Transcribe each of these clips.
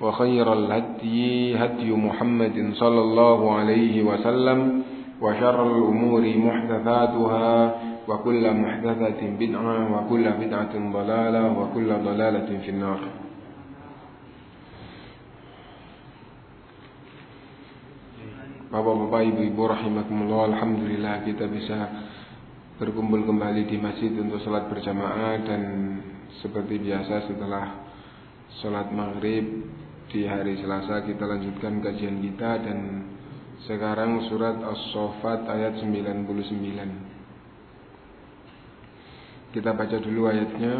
وخير الهدي هدي محمد صلى الله عليه وسلم وشر الأمور محدثاتها وكل محدثة بدعة وكل بدعة ضلالة وكل ضلالة في النار Bapak-bapak, ibu-ibu rahimakumullah, alhamdulillah kita bisa berkumpul kembali di masjid untuk sholat berjamaah dan seperti biasa setelah sholat maghrib di hari Selasa kita lanjutkan kajian kita dan sekarang surat As-Saffat ayat 99. Kita baca dulu ayatnya.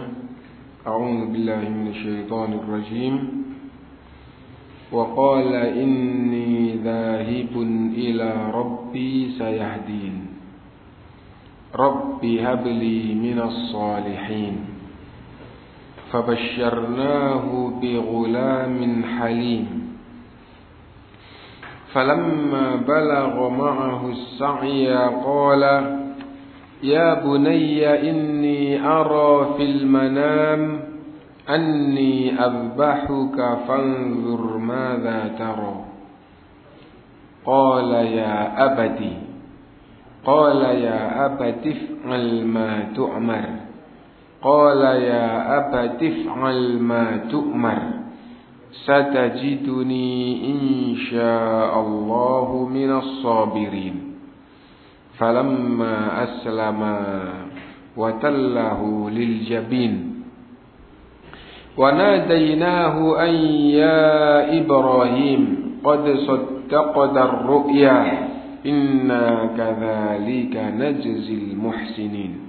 A'udzu billahi minasyaitonir rajim. Wa qala inni dhahibun ila rabbi sayahdin. Rabbi habli minas salihin. فبشرناه بغلام حليم. فلما بلغ معه السعي قال يا بني إني أرى في المنام أني أذبحك فانظر ماذا ترى. قال يا أبتي. قال يا أبت افعل ما تؤمر. قال يا أبت افعل ما تؤمر. ستجدني إن شاء الله من الصابرين. فلما أسلما وتله للجبين. وناديناه أن يا إبراهيم قد صدقت الرؤيا. إنا كذلك نجزي المحسنين.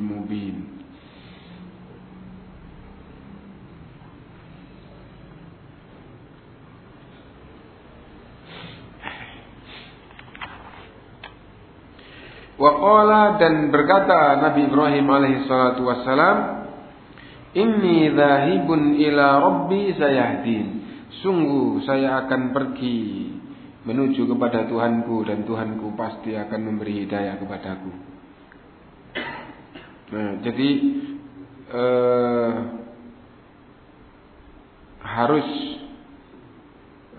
Waqala dan berkata Nabi Ibrahim alaihi salatu wassalam, Inni dhahibun ila rabbi sayahdin. Sungguh saya akan pergi menuju kepada Tuhanku dan Tuhanku pasti akan memberi hidayah kepadaku. Nah, jadi eh, harus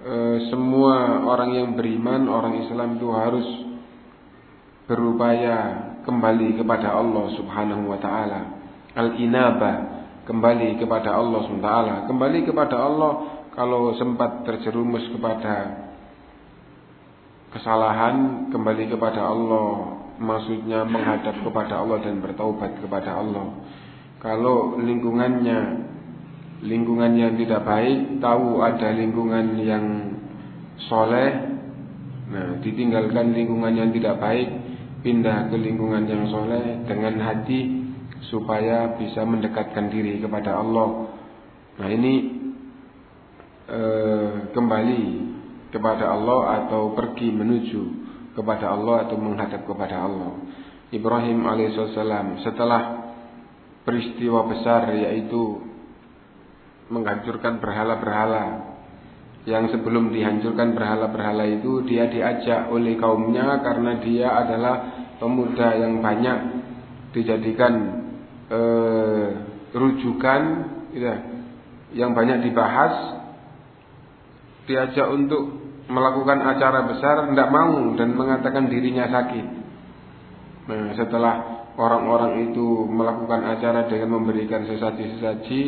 eh, semua orang yang beriman, orang Islam itu harus berupaya kembali kepada Allah Subhanahu wa taala. Al-inabah, kembali kepada Allah Subhanahu wa taala. Kembali kepada Allah kalau sempat terjerumus kepada kesalahan kembali kepada Allah maksudnya menghadap kepada Allah dan bertaubat kepada Allah kalau lingkungannya lingkungan yang tidak baik tahu ada lingkungan yang soleh nah ditinggalkan lingkungan yang tidak baik pindah ke lingkungan yang soleh dengan hati supaya bisa mendekatkan diri kepada Allah nah ini eh, kembali kepada Allah atau pergi menuju kepada Allah atau menghadap kepada Allah. Ibrahim alaihissalam setelah peristiwa besar yaitu menghancurkan berhala-berhala yang sebelum dihancurkan berhala-berhala itu dia diajak oleh kaumnya karena dia adalah pemuda yang banyak dijadikan eh, rujukan ya, yang banyak dibahas diajak untuk melakukan acara besar tidak mau dan mengatakan dirinya sakit. Nah, setelah orang-orang itu melakukan acara dengan memberikan sesaji-sesaji,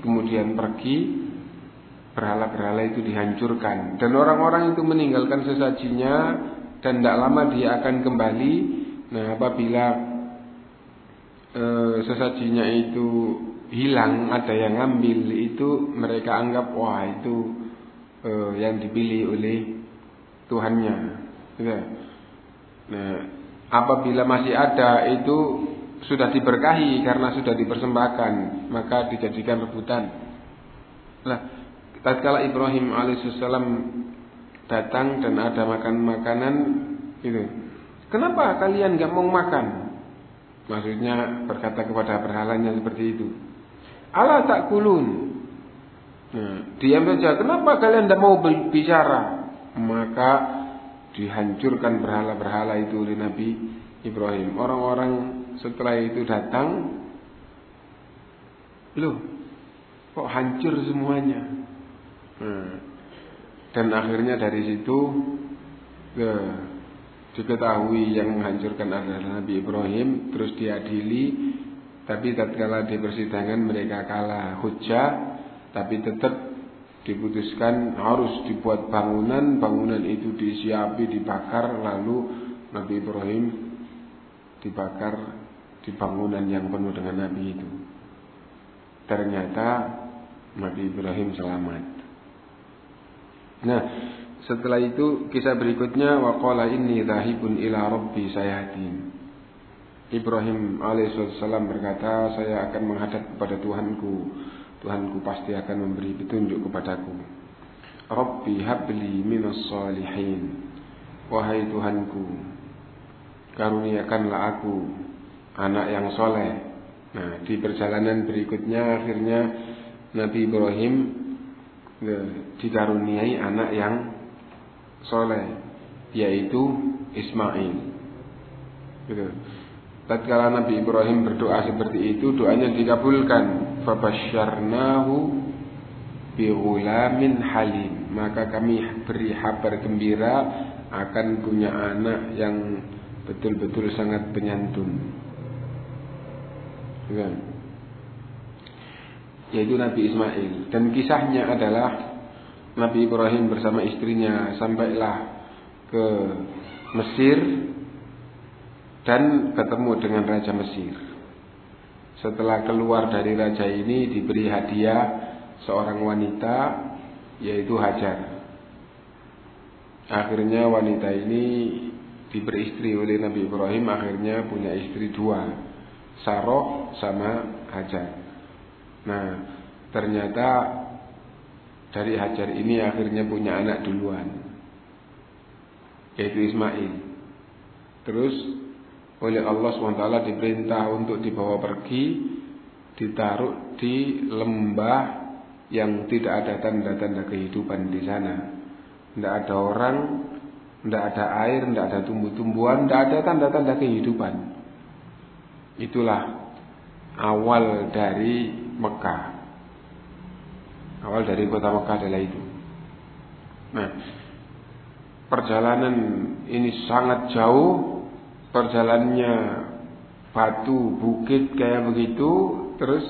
kemudian pergi, berhala-berhala itu dihancurkan dan orang-orang itu meninggalkan sesajinya dan tidak lama dia akan kembali. Nah, apabila e, sesajinya itu hilang, ada yang ngambil itu mereka anggap wah itu uh, yang dipilih oleh Tuhannya. Ya. Nah, apabila masih ada itu sudah diberkahi karena sudah dipersembahkan, maka dijadikan rebutan. Nah, tatkala Ibrahim alaihissalam datang dan ada makan makanan itu, kenapa kalian gak mau makan? Maksudnya berkata kepada berhalanya seperti itu. Allah tak kulun. Nah, diam saja. Kenapa kalian tidak mau bicara? Maka dihancurkan berhala-berhala itu oleh Nabi Ibrahim. Orang-orang setelah itu datang, loh, kok hancur semuanya? Nah, dan akhirnya dari situ ya, diketahui yang menghancurkan adalah Nabi Ibrahim, terus diadili. Tapi tatkala di persidangan mereka kalah hujah tapi tetap diputuskan harus dibuat bangunan, bangunan itu disiapi, dibakar, lalu Nabi Ibrahim dibakar di bangunan yang penuh dengan Nabi itu. Ternyata Nabi Ibrahim selamat. Nah, setelah itu kisah berikutnya waqala inni dhahibun ila rabbi sayahdin. Ibrahim alaihissalam berkata, saya akan menghadap kepada Tuhanku Tuhanku pasti akan memberi petunjuk kepadaku. Rabbi habli minas salihin. Wahai Tuhanku, karuniakanlah aku anak yang soleh. Nah, di perjalanan berikutnya akhirnya Nabi Ibrahim dikaruniai anak yang soleh, yaitu Ismail. Gitu. Tatkala Nabi Ibrahim berdoa seperti itu, doanya dikabulkan fabasyarnahu bighulamin halim maka kami beri kabar gembira akan punya anak yang betul-betul sangat penyantun ya. Yaitu Nabi Ismail dan kisahnya adalah Nabi Ibrahim bersama istrinya sampailah ke Mesir dan ketemu dengan Raja Mesir setelah keluar dari raja ini diberi hadiah seorang wanita yaitu Hajar. Akhirnya wanita ini diberi istri oleh Nabi Ibrahim akhirnya punya istri dua Saroh sama Hajar. Nah ternyata dari Hajar ini akhirnya punya anak duluan yaitu Ismail. Terus oleh Allah SWT diperintah untuk dibawa pergi ditaruh di lembah yang tidak ada tanda-tanda kehidupan di sana. Tidak ada orang, tidak ada air, tidak ada tumbuh-tumbuhan, tidak ada tanda-tanda kehidupan. Itulah awal dari Mekah. Awal dari kota Mekah adalah itu. Nah, perjalanan ini sangat jauh. Perjalanannya batu bukit kayak begitu. Terus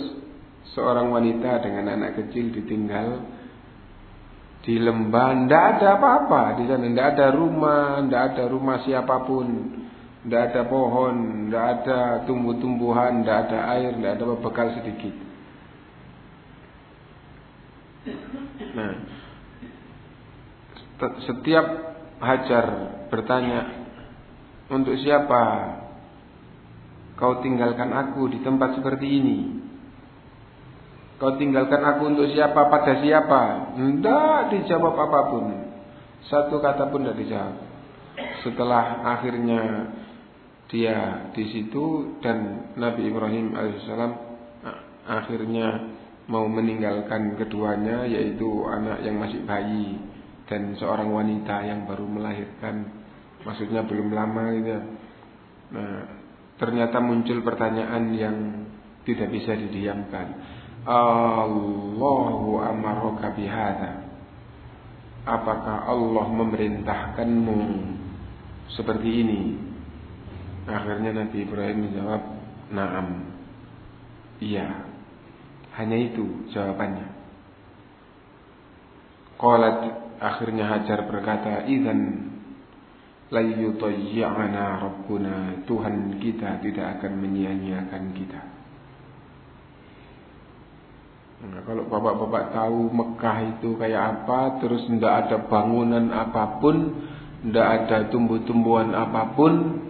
seorang wanita dengan anak kecil ditinggal di lembah. Tidak ada apa-apa di sana. Tidak ada rumah tidak ada rumah siapa pun. Tidak ada pohon tidak ada tumbuh-tumbuhan tidak ada air tidak ada bekal sedikit nah setiap Hajar bertanya untuk siapa kau tinggalkan aku di tempat seperti ini Kau tinggalkan aku untuk siapa pada siapa? Tidak dijawab apa pun. Satu kata pun tidak dijawab. Setelah akhirnya dia di situ dan Nabi Ibrahim alaihissalam akhirnya mau meninggalkan keduanya yaitu anak yang masih bayi dan seorang wanita yang baru melahirkan maksudnya belum lama gitu. Nah, ternyata muncul pertanyaan yang tidak bisa didiamkan. Allahu amaraka bihada Apakah Allah memerintahkanmu seperti ini? Akhirnya Nabi Ibrahim menjawab, "Na'am." Iya. Hanya itu jawabannya. Qalat akhirnya Hajar berkata, "Idzan la yutayyana rabbuna." Tuhan kita tidak akan menyia-nyiakan kita. Nah, kalau bapak-bapak tahu Mekah itu kayak apa, terus tidak ada bangunan apa pun, tidak ada tumbuh-tumbuhan apa pun,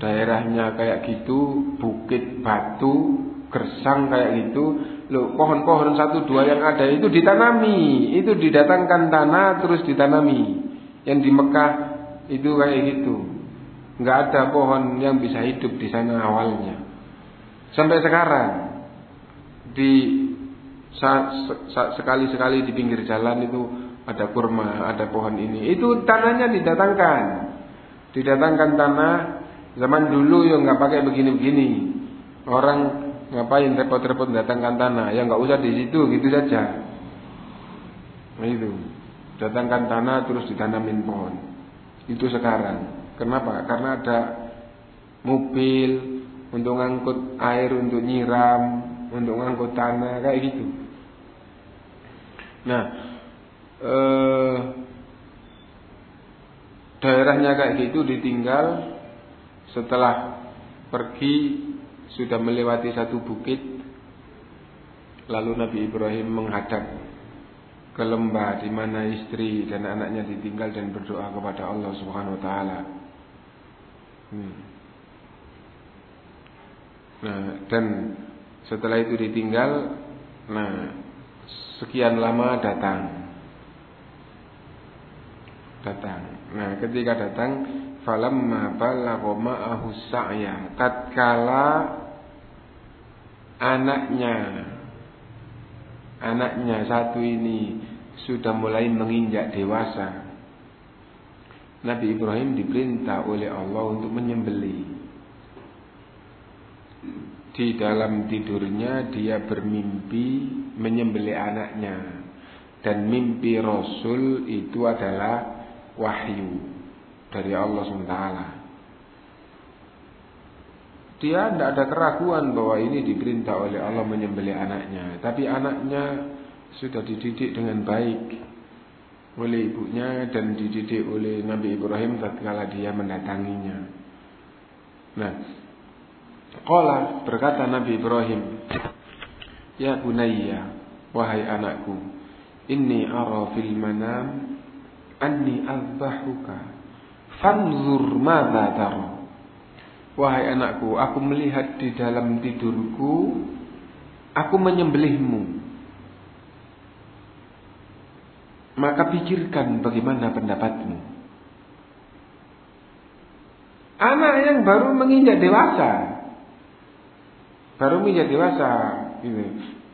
daerahnya kayak gitu, bukit batu, gersang kayak gitu, loh pohon-pohon satu dua yang ada itu ditanami, itu didatangkan tanah terus ditanami. Yang di Mekah itu kayak gitu, nggak ada pohon yang bisa hidup di sana awalnya. Sampai sekarang di sekali-sekali di pinggir jalan itu ada kurma, ada pohon ini. Itu tanahnya didatangkan. Didatangkan tanah zaman dulu yang nggak pakai begini-begini. Orang ngapain repot-repot datangkan tanah? Ya nggak usah di situ, gitu saja. Nah itu. Datangkan tanah terus ditanamin pohon. Itu sekarang. Kenapa? Karena ada mobil untuk ngangkut air untuk nyiram, untuk ngangkut tanah kayak gitu. Nah, eh, daerahnya kayak gitu ditinggal setelah pergi sudah melewati satu bukit lalu Nabi Ibrahim menghadap ke lembah di mana istri dan anaknya ditinggal dan berdoa kepada Allah Subhanahu wa taala. Hmm. Nah, dan setelah itu ditinggal, nah sekian lama datang. Datang. Nah, ketika datang, falamma balagha ma'ahu sa'ya. Tatkala anaknya anaknya satu ini sudah mulai menginjak dewasa. Nabi Ibrahim diperintah oleh Allah untuk menyembelih. Di dalam tidurnya dia bermimpi menyembelih anaknya dan mimpi Rasul itu adalah wahyu dari Allah SWT. Dia tidak ada keraguan bahwa ini diperintah oleh Allah menyembelih anaknya, tapi anaknya sudah dididik dengan baik oleh ibunya dan dididik oleh Nabi Ibrahim tatkala dia mendatanginya. Nah, Qala berkata Nabi Ibrahim, Ya bunayya, wahai anakku, inni ara fil manam anni azbahuka. Fanzur madza tara. Wahai anakku, aku melihat di dalam tidurku aku menyembelihmu. Maka pikirkan bagaimana pendapatmu. Anak yang baru menginjak dewasa. Baru menginjak dewasa Gitu.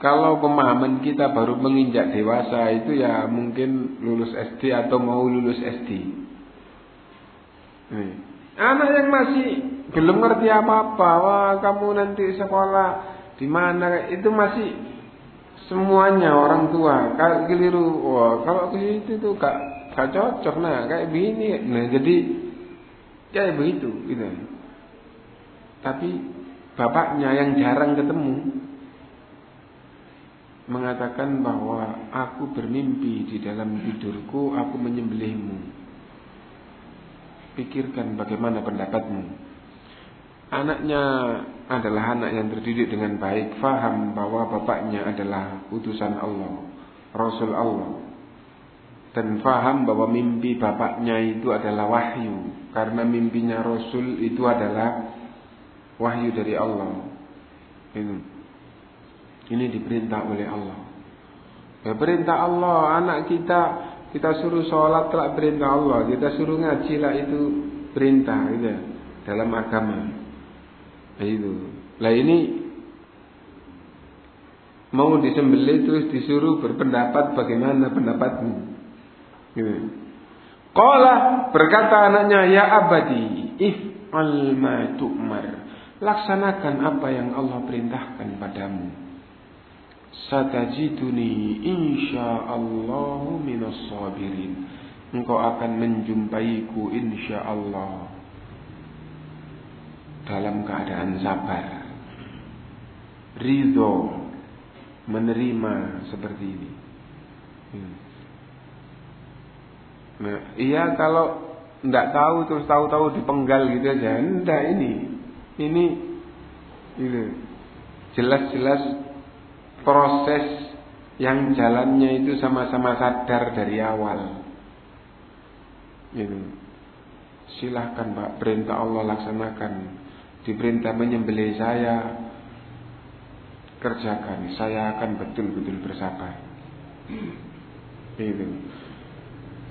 Kalau pemahaman kita baru menginjak dewasa itu ya mungkin lulus SD atau mau lulus SD. Nih. Anak yang masih belum ngerti apa-apa, wah kamu nanti sekolah di mana? Itu masih semuanya orang tua. Kalau keliru. Wah kalau ke situ tuh gak gak cocok. Nah kayak begini. Nah jadi ya begitu gitu. Tapi bapaknya yang jarang ketemu mengatakan bahwa aku bermimpi di dalam tidurku aku menyembelihmu. Pikirkan bagaimana pendapatmu. Anaknya adalah anak yang terdidik dengan baik, faham bahwa bapaknya adalah utusan Allah, Rasul Allah. Dan faham bahwa mimpi bapaknya itu adalah wahyu. Karena mimpinya Rasul itu adalah wahyu dari Allah. Ini. Ini diperintah oleh Allah. Ya, perintah Allah, anak kita kita suruh sholat telah perintah Allah, kita suruh ngaji lah itu perintah gitu dalam agama. Itu. Lah ini mau disembelih terus disuruh berpendapat bagaimana pendapatmu. Gitu. Qala berkata anaknya ya abadi if al ma Laksanakan apa yang Allah perintahkan padamu satajiduni insyaallah minas sabirin. Engkau akan menjumpaiku insyaallah dalam keadaan sabar. Ridho menerima seperti ini. Hmm. Nah, iya kalau tidak tahu terus tahu-tahu dipenggal gitu aja. Enggak ini. Ini ini jelas-jelas proses yang jalannya itu sama-sama sadar dari awal. Gitu. Silahkan Pak, perintah Allah laksanakan. Diperintah menyembelih saya, kerjakan. Saya akan betul-betul bersabar. Itu.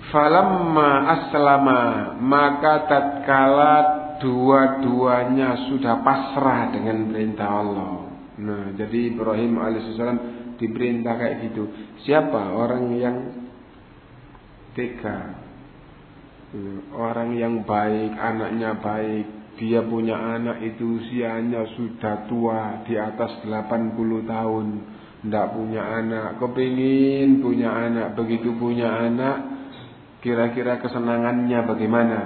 Falamma aslama maka tatkala dua-duanya sudah pasrah dengan perintah Allah Nah, jadi Ibrahim alaihissalam diperintah kayak gitu. Siapa orang yang tega? Orang yang baik, anaknya baik, dia punya anak itu usianya sudah tua di atas 80 tahun tidak punya anak kepingin punya anak begitu punya anak kira-kira kesenangannya bagaimana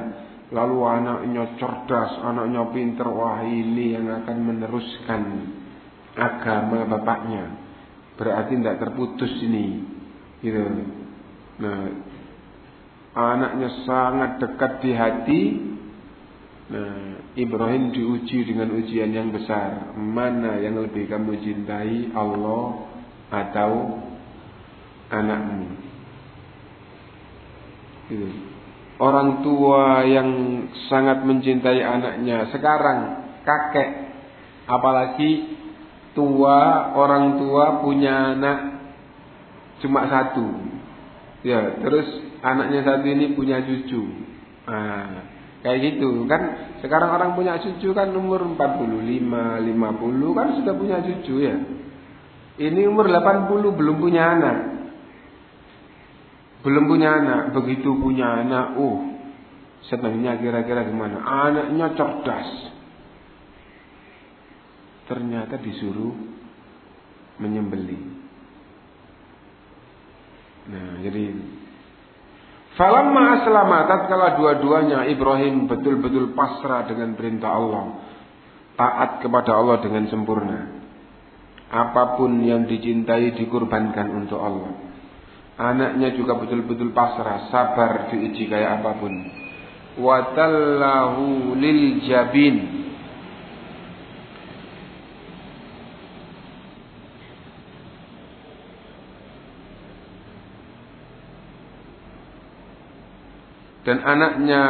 lalu anaknya cerdas anaknya pinter wah ini yang akan meneruskan agama bapaknya. Berarti tidak terputus ini. Gitu. Nah, anaknya sangat dekat di hati. Nah, Ibrahim diuji dengan ujian yang besar. Mana yang lebih kamu cintai, Allah atau anakmu? Gitu. Orang tua yang sangat mencintai anaknya sekarang kakek, apalagi tua orang tua punya anak cuma satu ya terus anaknya satu ini punya cucu nah, kayak gitu kan? Sekarang orang punya cucu kan umur 45 50 kan sudah punya cucu ya? Ini umur 80 belum punya anak. Belum punya anak. Begitu punya anak uh senangnya kira-kira gimana? Anaknya cerdas. Ternyata disuruh menyembeli. Nah, jadi Falamma aslama tatkala dua-duanya Ibrahim betul-betul pasrah dengan perintah Allah, taat kepada Allah dengan sempurna. Apa pun yang dicintai dikurbankan untuk Allah. Anaknya juga betul-betul pasrah, sabar diuji kayak apa pun. Watallahu lil jabin dan anaknya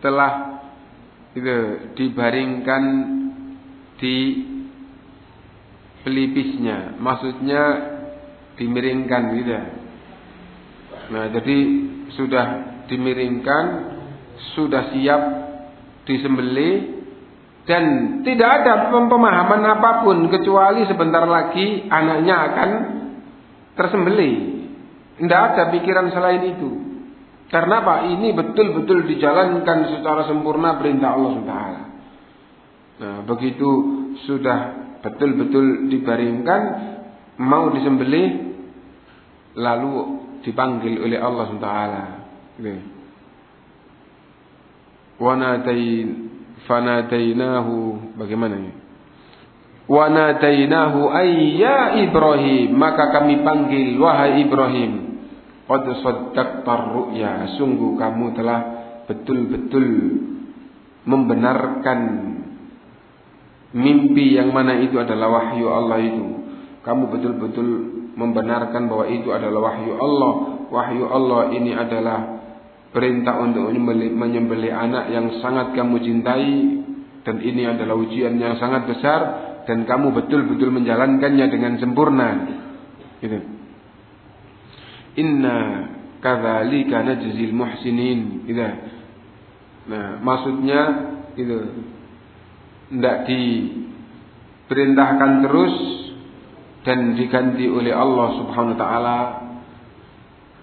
telah itu dibaringkan di pelipisnya, maksudnya dimiringkan gitu. Nah, jadi sudah dimiringkan, sudah siap disembelih dan tidak ada pemahaman apa pun kecuali sebentar lagi anaknya akan tersembelih. Tidak ada pikiran selain itu. Karena apa? Ini betul-betul dijalankan secara sempurna perintah Allah SWT. Nah, begitu sudah betul-betul dibaringkan, mau disembelih, lalu dipanggil oleh Allah SWT. Wanadain fanadainahu bagaimana ini? Wa nadainahu ayya Ibrahim, maka kami panggil wahai Ibrahim. Qad saddaqta ru'ya, sungguh kamu telah betul-betul membenarkan mimpi yang mana itu adalah wahyu Allah itu. Kamu betul-betul membenarkan bahwa itu adalah wahyu Allah. Wahyu Allah ini adalah perintah untuk menyembelih anak yang sangat kamu cintai dan ini adalah ujian yang sangat besar dan kamu betul-betul menjalankannya dengan sempurna. Gitu. Inna kadzalika najzil muhsinin. Gitu. Nah, maksudnya itu tidak diperintahkan terus dan diganti oleh Allah Subhanahu wa taala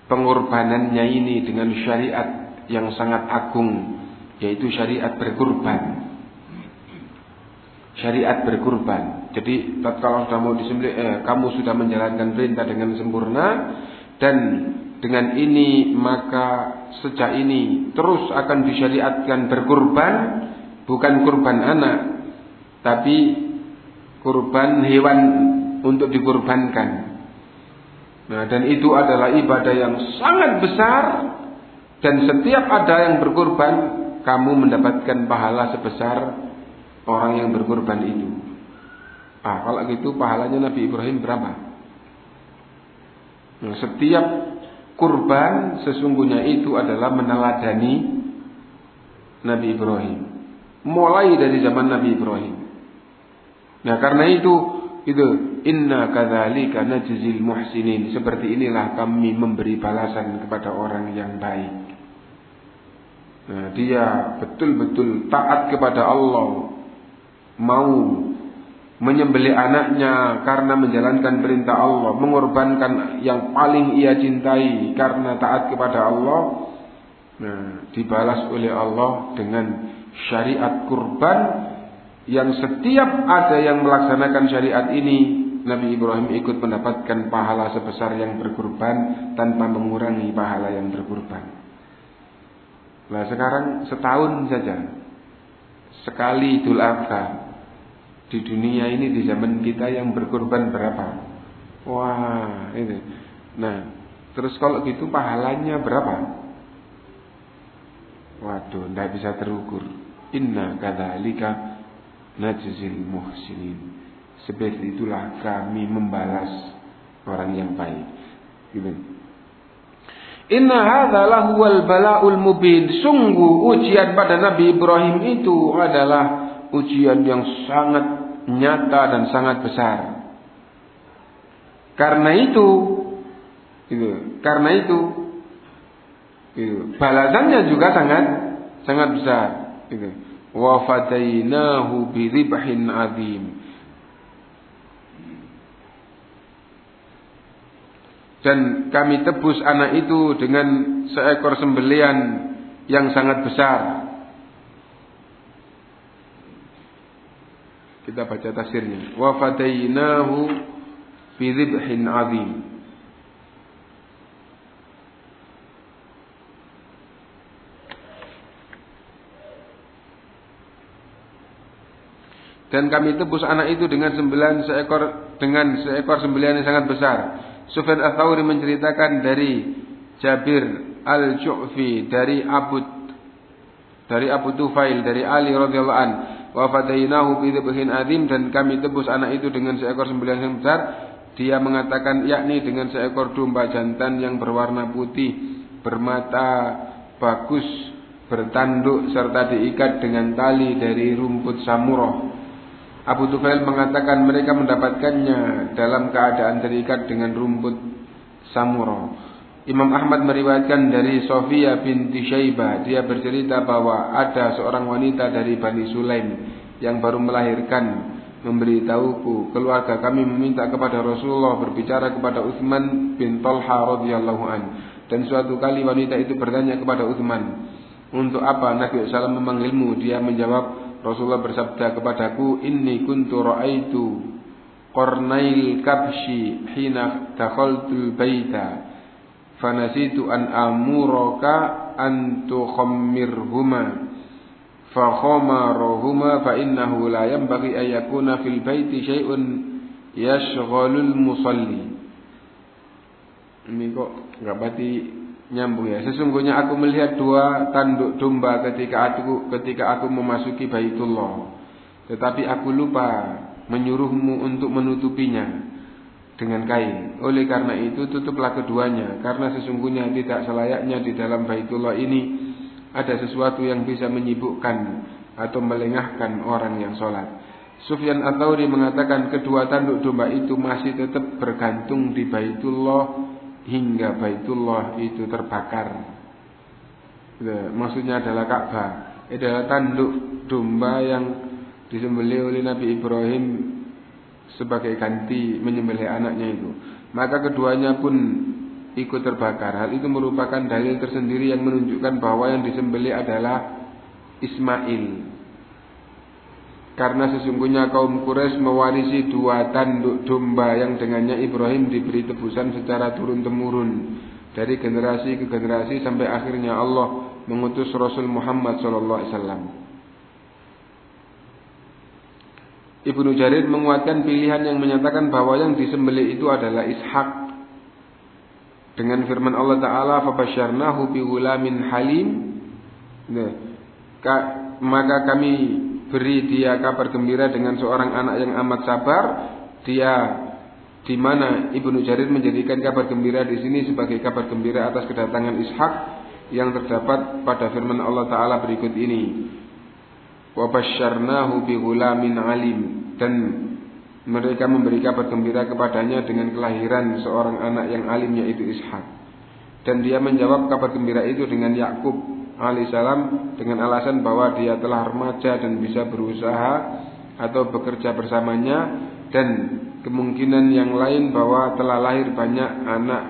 pengorbanannya ini dengan syariat yang sangat agung yaitu syariat berkurban syariat berkurban. Jadi tatkala sudah mau disembelih, eh, kamu sudah menjalankan perintah dengan sempurna dan dengan ini maka sejak ini terus akan disyariatkan berkurban bukan kurban anak tapi kurban hewan untuk dikurbankan. Nah, dan itu adalah ibadah yang sangat besar dan setiap ada yang berkurban kamu mendapatkan pahala sebesar orang yang berkorban itu. Ah, kalau gitu pahalanya Nabi Ibrahim berapa? Nah, setiap kurban sesungguhnya itu adalah meneladani Nabi Ibrahim. Mulai dari zaman Nabi Ibrahim. Nah, karena itu itu inna kadzalika najzil muhsinin. Seperti inilah kami memberi balasan kepada orang yang baik. Nah, dia betul-betul taat kepada Allah, mau menyembelih anaknya karena menjalankan perintah Allah, mengorbankan yang paling ia cintai karena taat kepada Allah, nah, dibalas oleh Allah dengan syariat kurban yang setiap ada yang melaksanakan syariat ini Nabi Ibrahim ikut mendapatkan pahala sebesar yang berkurban tanpa mengurangi pahala yang berkurban. Nah sekarang setahun saja sekali Idul Adha di dunia ini di zaman kita yang berkorban berapa? Wah, ini. Nah, terus kalau gitu pahalanya berapa? Waduh, tidak bisa terukur. Inna kadzalika najzil muhsinin. Seperti itulah kami membalas orang yang baik. Gitu. Inna hadza lahuwal bala'ul mubin. Sungguh ujian pada Nabi Ibrahim itu adalah ujian yang sangat nyata dan sangat besar. Karena itu, itu karena itu, itu balasannya juga sangat sangat besar. Itu. Wa fadainahu bi azim. Dan kami tebus anak itu dengan seekor sembelian yang sangat besar. Kita baca tafsirnya. Wa fadainahu fi dhibhin azim. Dan kami tebus anak itu dengan sembilan seekor dengan seekor sembilan yang sangat besar. Sufyan Ats-Tsauri menceritakan dari Jabir Al-Ju'fi dari Abu dari Abu Tufail dari Ali radhiyallahu an wa fadainahu bi dzibhin adzim dan kami tebus anak itu dengan seekor sembelihan yang besar. Dia mengatakan yakni dengan seekor domba jantan yang berwarna putih bermata bagus bertanduk serta diikat dengan tali dari rumput samurah. Abu Tufail mengatakan mereka mendapatkannya dalam keadaan terikat dengan rumput samurah Imam Ahmad meriwayatkan dari Sofia binti Syaibah. Dia bercerita bahwa ada seorang wanita dari Bani Sulaim yang baru melahirkan memberitahuku keluarga kami meminta kepada Rasulullah berbicara kepada Utsman bin Talha radhiyallahu an. Dan suatu kali wanita itu bertanya kepada Utsman untuk apa Nabi SAW memanggilmu? Dia menjawab Rasulullah bersabda kepadaku inni kuntu ra'aitu qarnail kabshi hina dakhaltul baita fanasitu an amuraka an tukhammirhuma fakhamarahuma fa innahu la yanbaghi an yakuna fil baiti syai'un yashghalul musalli ini kok nggak berarti nyambung ya. Sesungguhnya aku melihat dua tanduk domba ketika aku ketika aku memasuki Baitullah. Tetapi aku lupa menyuruhmu untuk menutupinya dengan kain. Oleh karena itu tutuplah keduanya karena sesungguhnya tidak selayaknya di dalam Baitullah ini ada sesuatu yang bisa menyibukkan atau melengahkan orang yang sholat. Sufyan At-Tauri mengatakan kedua tanduk domba itu masih tetap bergantung di Baitullah hingga Baitullah itu terbakar. Maksudnya adalah Ka'bah. Itu adalah tanduk domba yang disembelih oleh Nabi Ibrahim sebagai ganti menyembelih anaknya itu. Maka keduanya pun ikut terbakar. Hal itu merupakan dalil tersendiri yang menunjukkan bahwa yang disembelih adalah Ismail. Karena sesungguhnya kaum Quraisy mewarisi dua tanduk domba yang dengannya Ibrahim diberi tebusan secara turun-temurun dari generasi ke generasi sampai akhirnya Allah mengutus Rasul Muhammad SAW. Ibnu Jarir menguatkan pilihan yang menyatakan bahwa yang disembelih itu adalah Ishak. Dengan firman Allah Taala fabasyarnahu bighulamin halim. Nah, maka kami beri dia kabar gembira dengan seorang anak yang amat sabar. Dia di mana Ibnu Jarir menjadikan kabar gembira di sini sebagai kabar gembira atas kedatangan Ishak yang terdapat pada firman Allah taala berikut ini wa basyarnahu bi ghulamin alim dan mereka memberi kabar kepadanya dengan kelahiran seorang anak yang alim yaitu Ishak dan dia menjawab kabar gembira itu dengan Yakub alaihissalam dengan alasan bahwa dia telah remaja dan bisa berusaha atau bekerja bersamanya dan kemungkinan yang lain bahwa telah lahir banyak anak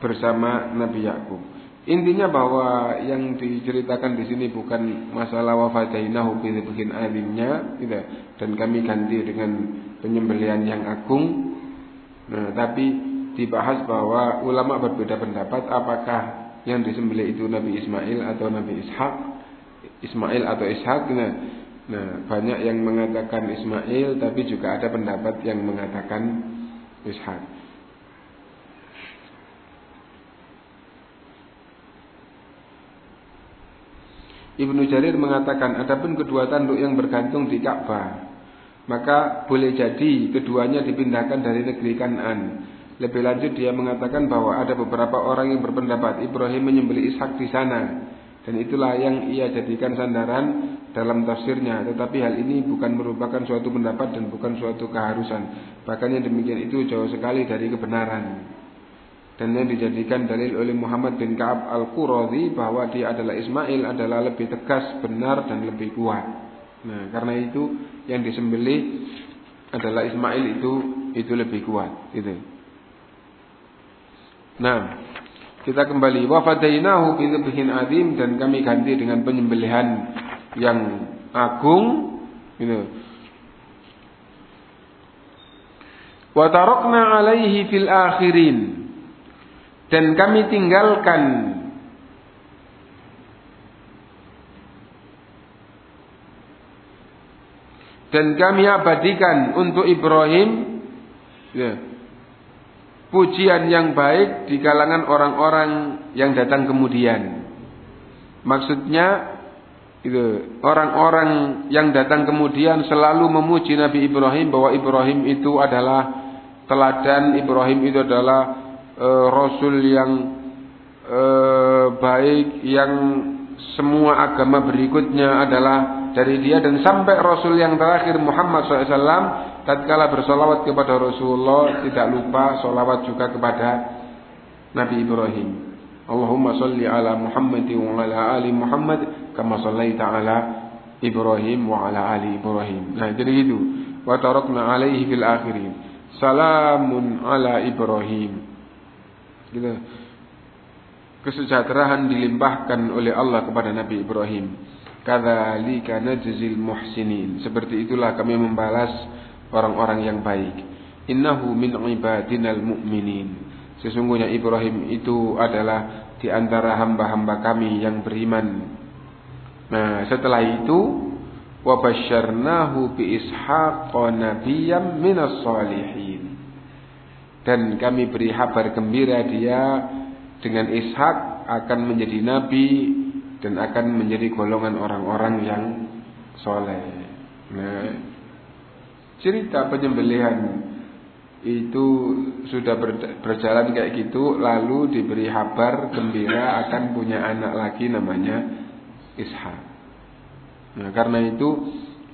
bersama Nabi Yakub. Intinya bahwa yang diceritakan di sini bukan masalah wafadainahu bikin alimnya, gitu. dan kami ganti dengan penyembelian yang agung. Nah, tapi dibahas bahwa ulama berbeda pendapat apakah yang disembelih itu Nabi Ismail atau Nabi Ishak, Ismail atau Ishak. Nah, nah banyak yang mengatakan Ismail, tapi juga ada pendapat yang mengatakan Ishak. Ibnu Jarir mengatakan adapun kedua tanduk yang bergantung di Ka'bah maka boleh jadi keduanya dipindahkan dari negeri Kanan. Lebih lanjut dia mengatakan bahwa ada beberapa orang yang berpendapat Ibrahim menyembelih Ishak di sana dan itulah yang ia jadikan sandaran dalam tafsirnya. Tetapi hal ini bukan merupakan suatu pendapat dan bukan suatu keharusan. Bahkan yang demikian itu jauh sekali dari kebenaran dan yang dijadikan dalil oleh Muhammad bin Ka'ab al-Quradhi bahwa dia adalah Ismail adalah lebih tegas, benar dan lebih kuat. Nah, karena itu yang disembelih adalah Ismail itu itu lebih kuat, itu. Nah, kita kembali wafadainahu bi dzibhin azim dan kami ganti dengan penyembelihan yang agung, itu. Wa tarakna alaihi fil akhirin dan kami tinggalkan dan kami abadikan untuk Ibrahim ya, pujian yang baik di kalangan orang-orang yang datang kemudian. Maksudnya itu orang-orang yang datang kemudian selalu memuji Nabi Ibrahim bahwa Ibrahim itu adalah teladan, Ibrahim itu adalah e, rasul yang e, baik yang semua agama berikutnya adalah dari dia dan sampai rasul yang terakhir Muhammad SAW tatkala bersolawat kepada Rasulullah tidak lupa solawat juga kepada Nabi Ibrahim. Allahumma salli ala Muhammad wa ala ali Muhammad kama sallaita ala Ibrahim wa ala ali Ibrahim. Nah, jadi itu. Wa tarakna alaihi fil akhirin. Salamun ala Ibrahim. Gitu. Kesejahteraan dilimpahkan oleh Allah kepada Nabi Ibrahim. Kadzalika najzil muhsinin. Seperti itulah kami membalas orang-orang yang baik. Innahu min ibadinal mu'minin. Sesungguhnya Ibrahim itu adalah di antara hamba-hamba kami yang beriman. Nah, setelah itu wa basyarnahu bi ishaq nabiyyam minas salihin. Dan kami beri kabar gembira dia dengan Ishak akan menjadi nabi dan akan menjadi golongan orang-orang yang soleh. Nah, cerita penyembelihan itu sudah berjalan kayak gitu lalu diberi kabar gembira akan punya anak lagi namanya Ishak. Nah, karena itu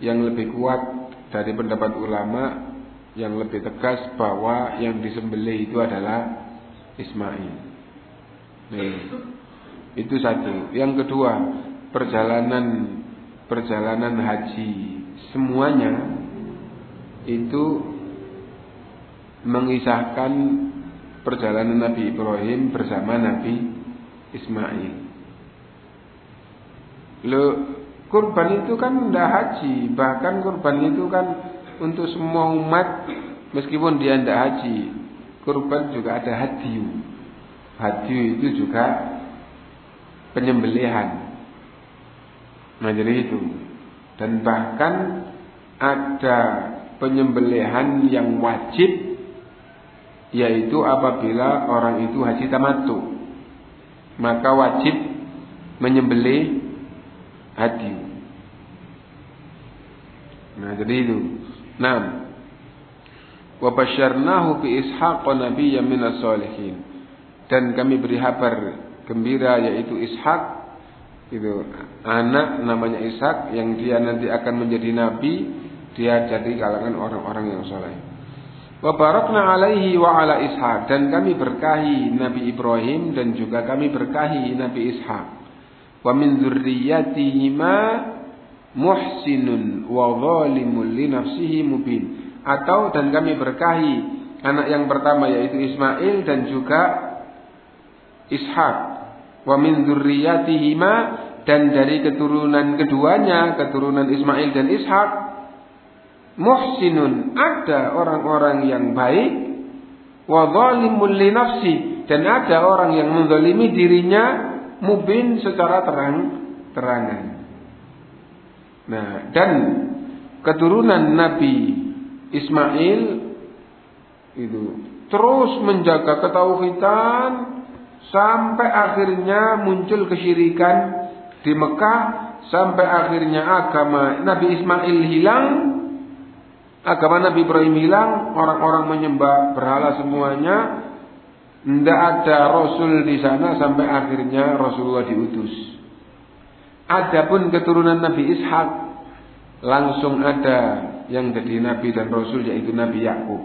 yang lebih kuat dari pendapat ulama yang lebih tegas bahwa yang disembelih itu adalah Ismail. Nah, itu satu. Yang kedua, perjalanan perjalanan haji semuanya itu mengisahkan perjalanan Nabi Ibrahim bersama Nabi Ismail. Lo kurban itu kan tidak haji, bahkan kurban itu kan untuk semua umat meskipun dia tidak haji, kurban juga ada hadiu. Hadiu itu juga penyembelihan. Nah jadi itu. Dan bahkan ada penyembelihan yang wajib yaitu apabila orang itu haji tamattu maka wajib menyembelih haji nah jadi itu nah wa basyarnahu bi ishaq nabiyyan minas solihin dan kami beri kabar gembira yaitu ishaq itu anak namanya ishaq yang dia nanti akan menjadi nabi dia jadi kalangan orang-orang yang soleh. Wa barakna alaihi wa ala Ishaq. Dan kami berkahi Nabi Ibrahim dan juga kami berkahi Nabi Ishaq. Wa min dzurriyyatihima muhsinun wa zalimun li nafsihi mubin. Atau dan kami berkahi anak yang pertama yaitu Ismail dan juga Ishaq. Wa min dzurriyyatihima dan dari keturunan keduanya, keturunan Ismail dan Ishak, muhsinun ada orang-orang yang baik wa zalimul li nafsi dan ada orang yang menzalimi dirinya mubin secara terang-terangan. Nah, dan keturunan Nabi Ismail itu terus menjaga ketauhidan sampai akhirnya muncul kesyirikan di Mekah sampai akhirnya agama Nabi Ismail hilang agama Nabi Ibrahim hilang, orang-orang menyembah berhala semuanya, tidak ada Rasul di sana sampai akhirnya Rasulullah diutus. Adapun keturunan Nabi Ishak langsung ada yang jadi Nabi dan Rasul yaitu Nabi Yakub.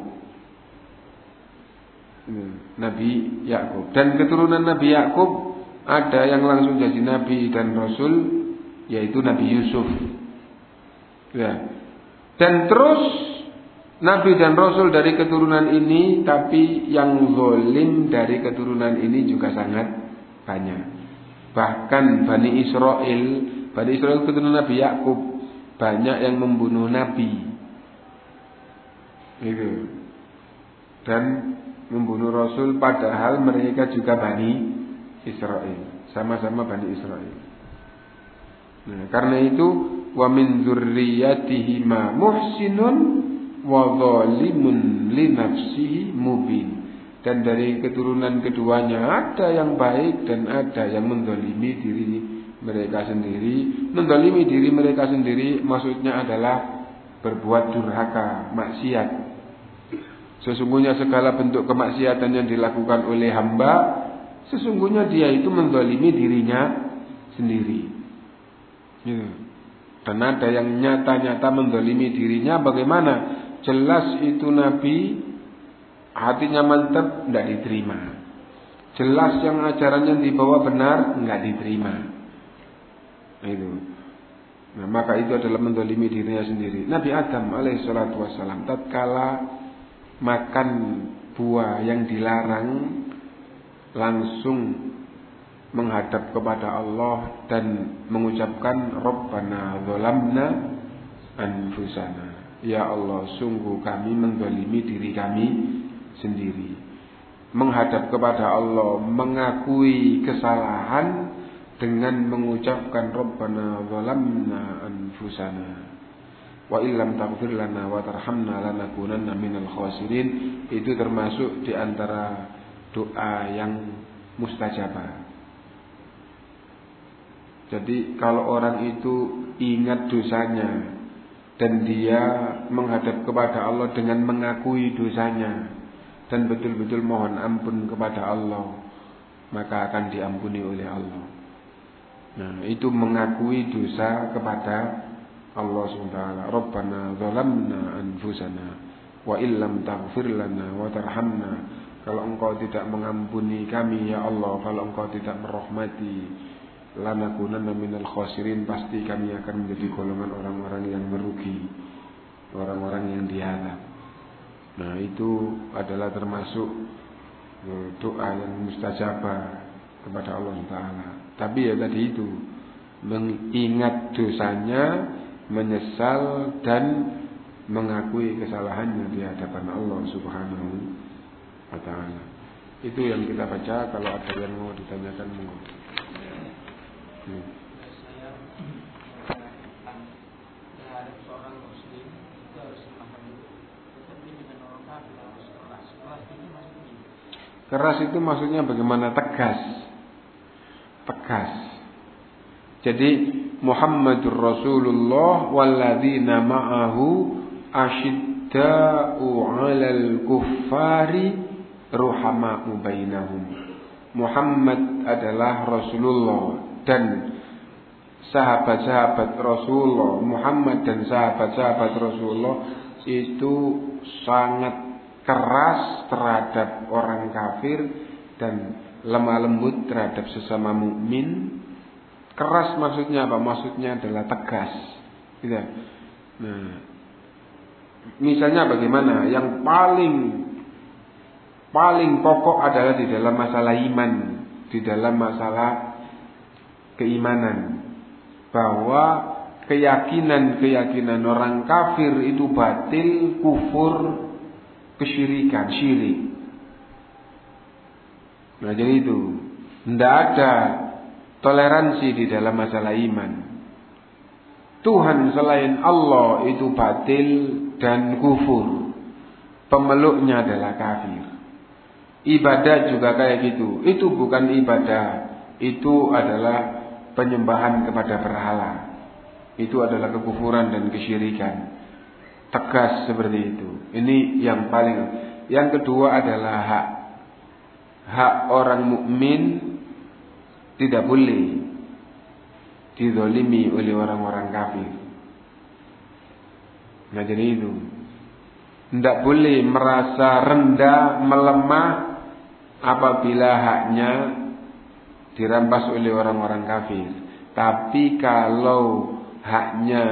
Nabi Yakub dan keturunan Nabi Yakub ada yang langsung jadi Nabi dan Rasul yaitu Nabi Yusuf. Ya, dan terus Nabi dan Rasul dari keturunan ini Tapi yang zolim dari keturunan ini juga sangat banyak Bahkan Bani Israel Bani Israel keturunan Nabi Yakub. Banyak yang membunuh Nabi. Itu Dan membunuh Rasul Padahal mereka juga Bani Israel. Sama-sama Bani Israel. Nah, karena itu wa min dzurriyyatihima muhsinun wa zalimun li nafsihi mubin. Dan dari keturunan keduanya ada yang baik dan ada yang mendolimi diri mereka sendiri. Mendolimi diri mereka sendiri maksudnya adalah berbuat durhaka, maksiat. Sesungguhnya segala bentuk kemaksiatan yang dilakukan oleh hamba, sesungguhnya dia itu mendolimi dirinya sendiri. Ya. Dan ada yang nyata-nyata mendolimi dirinya bagaimana? Jelas itu Nabi hatinya mantap tidak diterima. Jelas yang ajarannya dibawa benar nggak diterima. Itu. Nah, maka itu adalah mendolimi dirinya sendiri. Nabi Adam alaihissalatu wassalam tatkala makan buah yang dilarang langsung menghadap kepada Allah dan mengucapkan Rabbana zalamna anfusana. Ya Allah, sungguh kami mendolimi diri kami sendiri. Menghadap kepada Allah, mengakui kesalahan dengan mengucapkan Rabbana zalamna anfusana wa illam taghfir lana wa tarhamna lanakunanna minal khasirin itu termasuk di antara doa yang mustajabah. Jadi kalau orang itu ingat dosanya dan dia menghadap kepada Allah dengan mengakui dosanya dan betul-betul mohon ampun kepada Allah, maka akan diampuni oleh Allah. Nah, itu mengakui dosa kepada Allah SWT. Rabbana zalamna anfusana wa illam taghfir lana wa tarhamna. Kalau engkau tidak mengampuni kami ya Allah, kalau engkau tidak merahmati, lanakunanna minal khasirin pasti kami akan menjadi golongan orang-orang yang merugi, orang-orang yang dihalak. Nah, itu adalah termasuk eh, doa yang mustajabah kepada Allah Taala. Tapi ya tadi itu mengingat dosanya, menyesal dan mengakui kesalahannya di hadapan Allah Subhanahu wa taala. Itu yang kita baca kalau ada yang mau ditanyakan monggo. Hmm. Keras itu maksudnya bagaimana tegas tegas. Jadi Muhammadur Rasulullah walladzina ma'ahu asyidda'u 'alal kuffari ruhama'u bainahum. Muhammad adalah Rasulullah dan sahabat-sahabat Rasulullah, Muhammad dan sahabat-sahabat Rasulullah itu sangat keras terhadap orang kafir dan lemah lembut terhadap sesama mukmin. Keras maksudnya apa? Maksudnya adalah tegas. Gitu. Nah, misalnya bagaimana? Yang paling paling pokok adalah di dalam masalah iman, di dalam masalah keimanan. Bahwa keyakinan-keyakinan orang kafir itu batil, kufur, kesyirikan, syirik. Nah jadi itu Tidak ada toleransi di dalam masalah iman. Tuhan selain Allah itu batil dan kufur. Pemeluknya adalah kafir. Ibadah juga kayak gitu. Itu bukan ibadah. Itu adalah penyembahan kepada berhala. Itu adalah kekufuran dan kesyirikan. Tegas seperti itu Ini yang paling Yang kedua adalah hak hak orang mukmin tidak boleh didolimi oleh orang-orang kafir. Nah jadi itu tidak boleh merasa rendah, melemah apabila haknya dirampas oleh orang-orang kafir. Tapi kalau haknya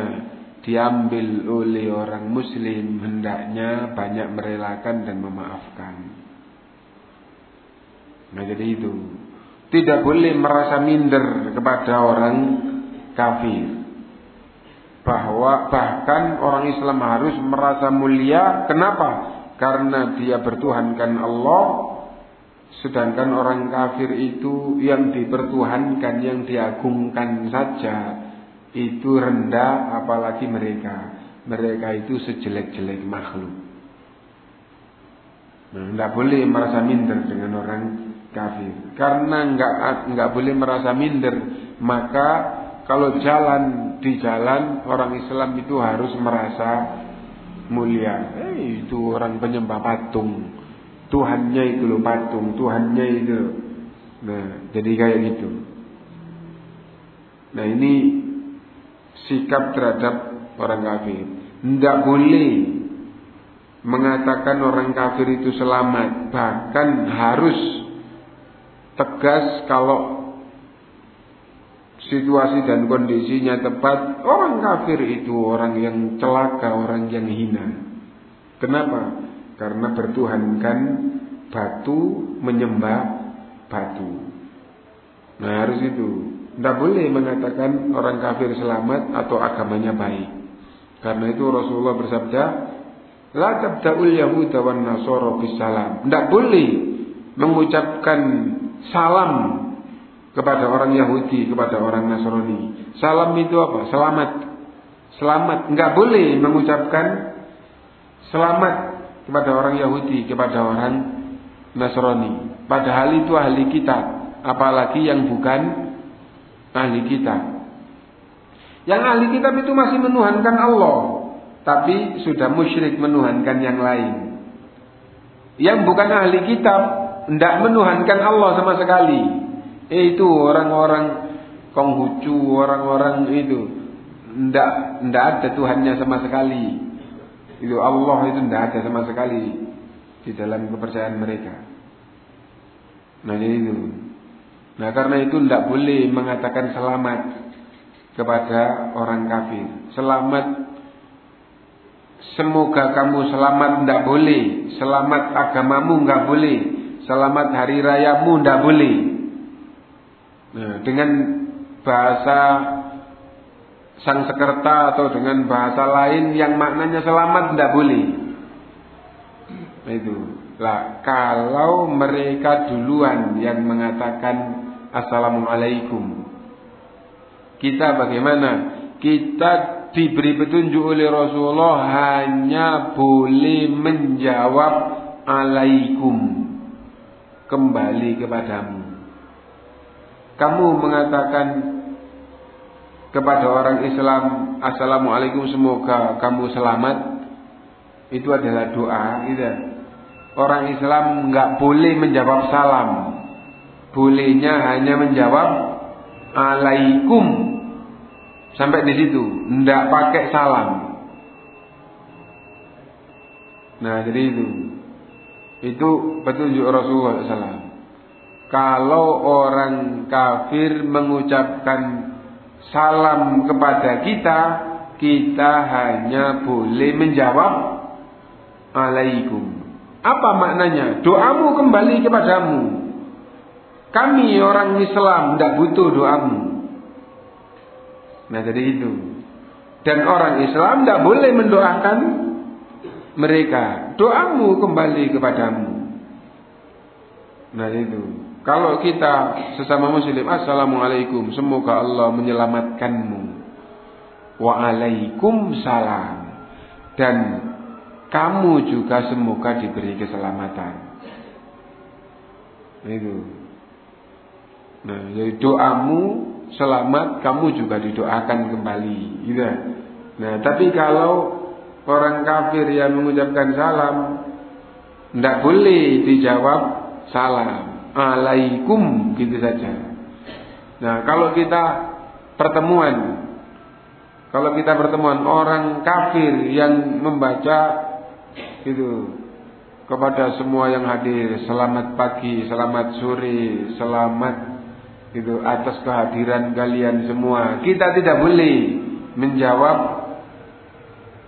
diambil oleh orang muslim hendaknya banyak merelakan dan memaafkan. Nah jadi itu tidak boleh merasa minder kepada orang kafir. Bahwa bahkan orang Islam harus merasa mulia. Kenapa? Karena dia bertuhankan Allah. Sedangkan orang kafir itu yang dipertuhankan, yang diagungkan saja. Itu rendah apalagi mereka. Mereka itu sejelek-jelek makhluk. Nah, tidak boleh merasa minder dengan orang kafir. Karena enggak enggak boleh merasa minder, maka kalau jalan di jalan orang Islam itu harus merasa mulia. Eh, itu orang penyembah patung. Tuhannya itu loh patung, Tuhannya itu. Nah, jadi kayak gitu. Nah, ini sikap terhadap orang kafir. Tidak boleh mengatakan orang kafir itu selamat, bahkan harus tegas kalau situasi dan kondisinya tepat, orang kafir itu orang yang celaka, orang yang hina. Kenapa? Karena bertuhankan batu, menyembah batu. Nah harus itu. Tidak boleh mengatakan orang kafir selamat atau agamanya baik. Karena itu Rasulullah bersabda, La tabda'ul yahuda wan nasara bisalam. Tidak boleh mengucapkan salam kepada orang Yahudi, kepada orang Nasrani. Salam itu apa? Selamat. Selamat. Enggak boleh mengucapkan selamat kepada orang Yahudi, kepada orang Nasrani. Padahal itu ahli kita, apalagi yang bukan ahli kita. Yang ahli kitab itu masih menuhankan Allah, tapi sudah musyrik menuhankan yang lain. Yang bukan ahli kitab, tidak menuhankan Allah sama sekali itu orang-orang Konghucu, orang-orang itu ndak ndak ada Tuhannya sama sekali. Itu Allah itu ndak ada sama sekali di dalam kepercayaan mereka. Nah itu. Nah karena itu ndak boleh mengatakan selamat kepada orang kafir. Selamat Semoga kamu selamat ndak boleh, selamat agamamu nggak boleh, selamat hari rayamu ndak boleh. Nah, dengan bahasa sang sekerta atau dengan bahasa lain yang maknanya selamat tidak boleh. Nah, itu. Lah, kalau mereka duluan yang mengatakan assalamualaikum. Kita bagaimana? Kita diberi petunjuk oleh Rasulullah hanya boleh menjawab alaikum kembali kepadamu kamu mengatakan kepada orang Islam Assalamualaikum semoga kamu selamat itu adalah doa gitu. Orang Islam nggak boleh menjawab salam bolehnya hanya menjawab alaikum sampai di situ ndak pakai salam nah jadi itu itu petunjuk Rasulullah SAW kalau orang kafir mengucapkan salam kepada kita, kita hanya boleh menjawab alaikum. Apa maknanya? Doamu kembali kepadamu. Kami orang Islam tidak butuh doamu. Nah jadi itu. Dan orang Islam tidak boleh mendoakan mereka. Doamu kembali kepadamu. Nah itu. Kalau kita sesama muslim Assalamualaikum Semoga Allah menyelamatkanmu Waalaikum salam Dan kamu juga semoga diberi keselamatan Itu Nah jadi doamu selamat Kamu juga didoakan kembali gitu. Nah tapi kalau Orang kafir yang mengucapkan salam Tidak boleh dijawab salam alaikum gitu saja. Nah, kalau kita pertemuan kalau kita pertemuan orang kafir yang membaca itu kepada semua yang hadir selamat pagi, selamat sore, selamat itu atas kehadiran kalian semua. Kita tidak boleh menjawab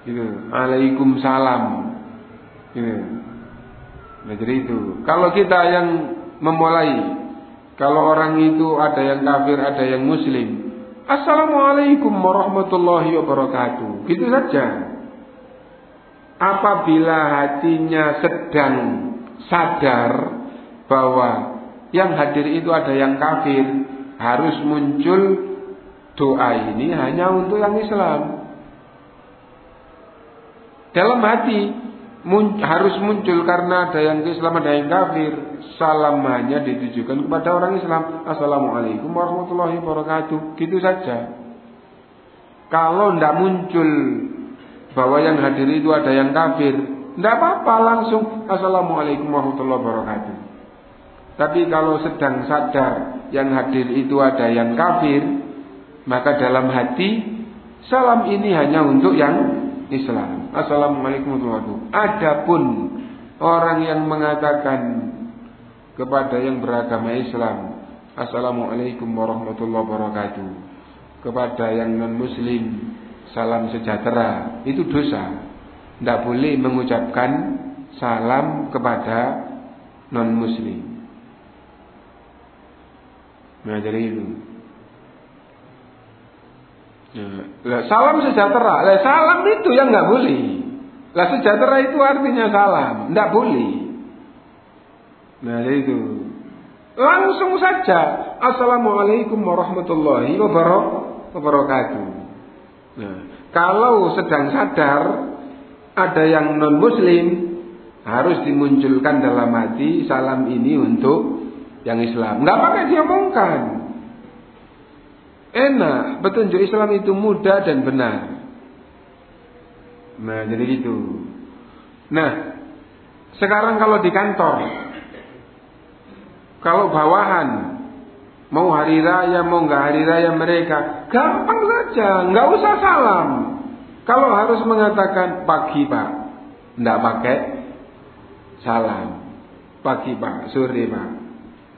itu Waalaikumsalam. Gitu. Nah, jadi itu. Kalau kita yang memulai kalau orang itu ada yang kafir, ada yang muslim. Assalamualaikum warahmatullahi wabarakatuh. Gitu saja. Apabila hatinya sedang sadar bahwa yang hadir itu ada yang kafir, harus muncul doa ini hanya untuk yang Islam. Dalam hati mun, harus muncul karena ada yang Islam ada yang kafir. Salam hanya ditujukan kepada orang Islam. Assalamualaikum warahmatullahi wabarakatuh. Gitu saja. Kalau tidak muncul bahwa yang hadir itu ada yang kafir tidak apa-apa langsung Assalamualaikum warahmatullahi wabarakatuh tapi kalau sedang sadar yang hadir itu ada yang kafir maka dalam hati salam ini hanya untuk yang Islam. Assalamualaikum warahmatullahi wabarakatuh. Adapun orang yang mengatakan kepada yang beragama Islam, Assalamualaikum warahmatullahi wabarakatuh. Kepada yang non muslim, salam sejahtera. Itu dosa. Tidak boleh mengucapkan salam kepada non muslim. Nah jadi itu. Lah, salam sejahtera. Lah, salam itu yang nggak boleh. Lah sejahtera itu artinya salam, nggak boleh. Nah itu langsung saja Assalamualaikum warahmatullahi wabarakatuh. Nah, kalau sedang sadar ada yang non muslim harus dimunculkan dalam hati salam ini untuk yang Islam. Nggak pakai diomongkan. Enak, petunjuk Islam itu mudah dan benar. Nah, jadi itu. Nah, sekarang kalau di kantor, kalau bawahan mau hari raya, mau nggak hari raya mereka, gampang saja, nggak usah salam. Kalau harus mengatakan pagi pak, nggak pakai salam. Pagi pak, sore pak,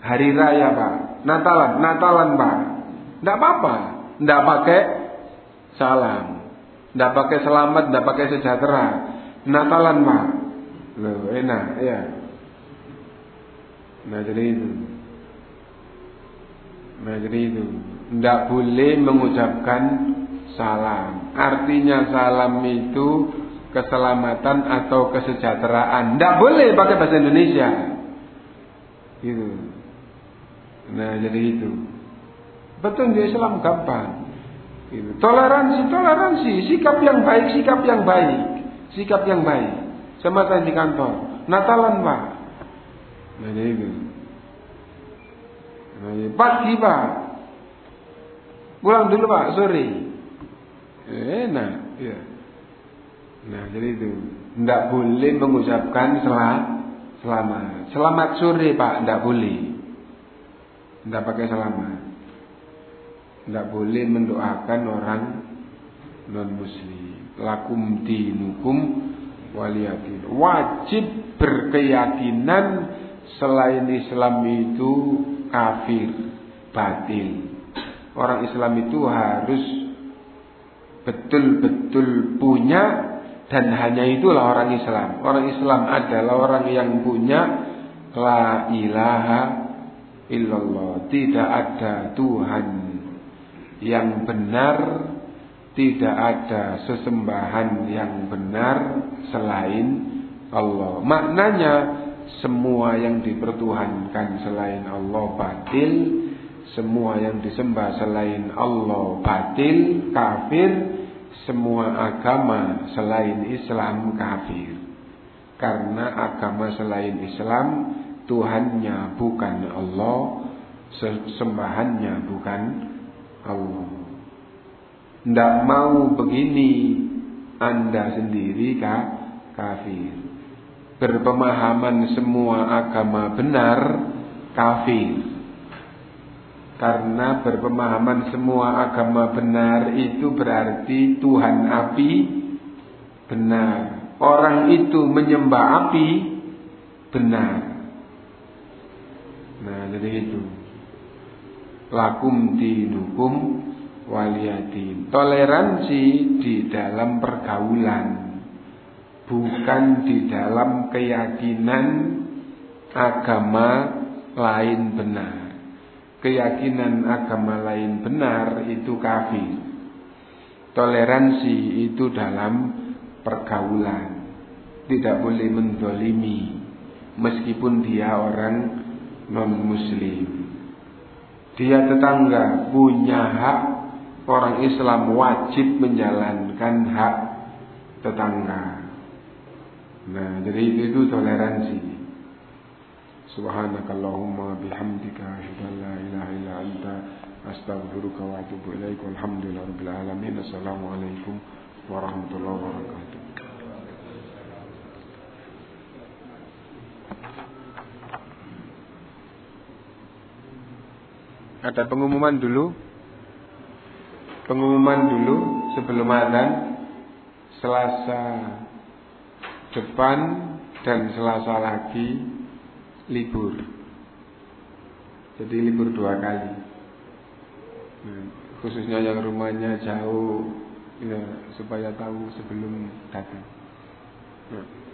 hari raya pak, Natalan, Natalan pak, tidak apa-apa. Tidak pakai salam. Tidak pakai selamat, tidak pakai sejahtera. Natalan pak. Loh, enak, ya. Nah jadi itu. Nah jadi itu. Tidak boleh mengucapkan salam. Artinya salam itu keselamatan atau kesejahteraan. Tidak boleh pakai bahasa Indonesia. Gitu. Nah jadi itu. Betul di Islam gampang. Gitu. Toleransi, toleransi, sikap yang baik, sikap yang baik, sikap yang baik. Semata di kantor, Natalan pak. Nah jadi itu. Nah, jadi, pagi pak, pulang dulu pak sore. Enak, ya. Nah jadi itu, tidak boleh mengucapkan selamat, selamat, selamat sore pak, tidak boleh, tidak pakai selamat. Tidak boleh mendoakan orang non muslim. Lakum dinukum waliyadin. Wajib berkeyakinan selain Islam itu kafir, batil. Orang Islam itu harus betul-betul punya dan hanya itulah orang Islam. Orang Islam adalah orang yang punya la ilaha illallah. Tidak ada Tuhan yang benar tidak ada sesembahan yang benar selain Allah. Maknanya semua yang dipertuhankan selain Allah batil, semua yang disembah selain Allah batil, kafir, semua agama selain Islam kafir. Karena agama selain Islam Tuhannya bukan Allah, sembahannya bukan Allah. Tidak mau begini Anda sendiri kah kafir. Berpemahaman semua agama benar kafir. Karena berpemahaman semua agama benar itu berarti Tuhan api benar. Orang itu menyembah api benar. Nah, jadi itu lakum dinukum waliyadin. Toleransi di dalam pergaulan, bukan di dalam keyakinan agama lain benar. Keyakinan agama lain benar itu kafir. Toleransi itu dalam pergaulan. Tidak boleh mendolimi meskipun dia orang non muslim dia tetangga punya hak orang Islam wajib menjalankan hak tetangga. Nah, jadi itu, itu toleransi. Subhanakallahumma bihamdika asyhadu an la ilaha illa anta astaghfiruka wa atubu ilaik. Walhamdulillahirabbil alamin. Assalamualaikum warahmatullahi wabarakatuh. Ada pengumuman dulu. Pengumuman dulu sebelum adzan. Selasa depan dan Selasa lagi libur. Jadi libur dua kali. Nah, khususnya yang rumahnya jauh, ya, supaya tahu sebelum datang. Nah.